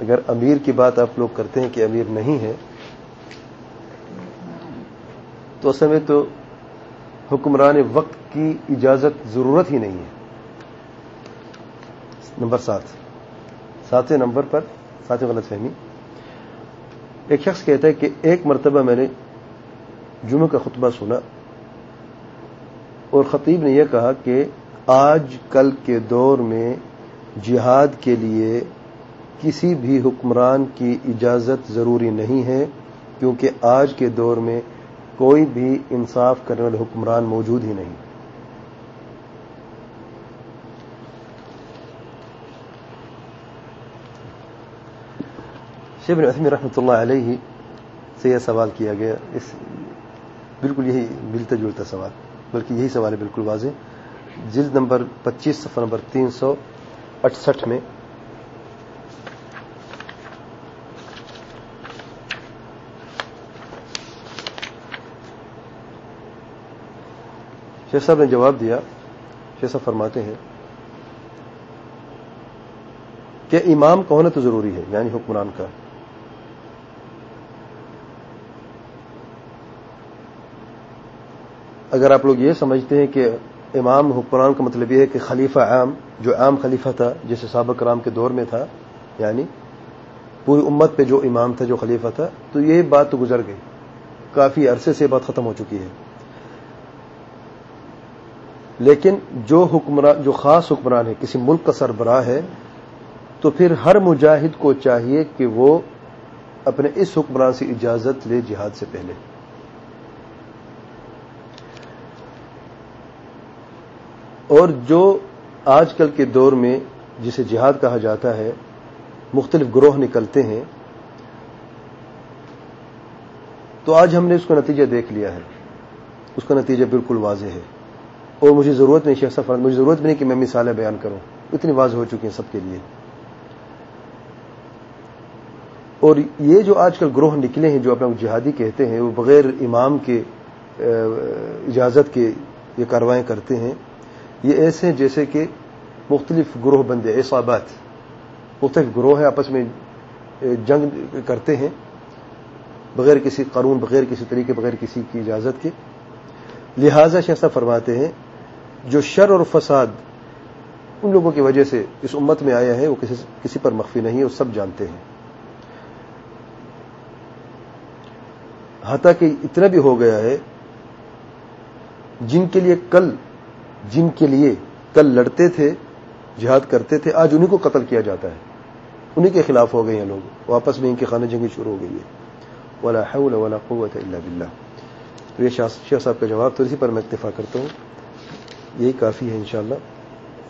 اگر امیر کی بات آپ لوگ کرتے ہیں کہ امیر نہیں ہے، تو اس میں تو حکمران وقت کی اجازت ضرورت ہی نہیں ہے۔ نمبر سات۔ ساتویں نمبر پر، ساتویں غلط فہمی۔ ایک شخص کہتا ہے کہ ایک مرتبہ میں نے جمعہ کا خطبہ سنا اور خطیب نے یہ کہا کہ آج کل کے دور میں جہاد کے لیے کسی بھی حکمران کی اجازت ضروری نہیں ہے، کیونکہ آج کے دور میں کوئی بھی انصاف کرنے والے حکمران موجود ہی نہیں۔ شیب عثمی رحمۃ اللہ علیہ سے یہ سوال کیا گیا۔ اس بالکل یہی ملتا جلتا سوال، بلکہ یہی سوال ہے بالکل واضح۔ جلد نمبر پچیس، صفحہ نمبر تین سو اٹسٹھ میں شیخ صاحب نے جواب دیا، شیخ صاحب فرماتے ہیں کہ امام کا ہونا تو ضروری ہے یعنی حکمران کا۔ اگر آپ لوگ یہ سمجھتے ہیں کہ امام حکمران کا مطلب یہ ہے کہ خلیفہ عام، جو عام خلیفہ تھا، جیسے سابق رام کے دور میں تھا یعنی پوری امت پہ جو امام تھا، جو خلیفہ تھا، تو یہ بات تو گزر گئی۔ کافی عرصے سے بات ختم ہو چکی ہے۔ لیکن جو حکمران جو خاص حکمران ہے کسی ملک کا سربراہ ہے، تو پھر ہر مجاہد کو چاہیے کہ وہ اپنے اس حکمران سے اجازت لے جہاد سے پہلے۔ اور جو آج کل کے دور میں جسے جہاد کہا جاتا ہے، مختلف گروہ نکلتے ہیں، تو آج ہم نے اس کا نتیجہ دیکھ لیا ہے۔ اس کا نتیجہ بالکل واضح ہے۔ اور مجھے ضرورت نہیں شیخ سفر مجھے ضرورت بھی نہیں کہ میں مثالیں بیان کروں۔ اتنی واضح ہو چکی ہیں سب کے لیے۔ اور یہ جو آج کل گروہ نکلے ہیں جو اپنا جہادی کہتے ہیں، وہ بغیر امام کے اجازت کے یہ کاروائیں کرتے ہیں۔ یہ ایسے ہیں جیسے کہ مختلف گروہ بندے احسابات مختلف گروہ ہیں، آپس میں جنگ کرتے ہیں۔ بغیر کسی قانون، بغیر کسی طریقے، بغیر کسی کی اجازت کے۔ لہذا شیخ فرماتے ہیں جو شر اور فساد ان لوگوں کی وجہ سے اس امت میں آیا ہے، وہ کسی کسی پر مخفی نہیں ہے، وہ سب جانتے ہیں۔ حتیٰ کہ اتنا بھی ہو گیا ہے، جن کے لیے کل، جن کے لیے کل لڑتے تھے، جہاد کرتے تھے، آج انہیں کو قتل کیا جاتا ہے۔ انہیں کے خلاف ہو گئے ہیں لوگ۔ واپس میں ان کے خانے جنگی شروع ہو گئی ہے۔ ولا حول ولا قوت الا باللہ۔ تو یہ شاہ صاحب کا جواب تو اسی پر میں اتفاق کرتا ہوں۔ یہی کافی ہے انشاءاللہ۔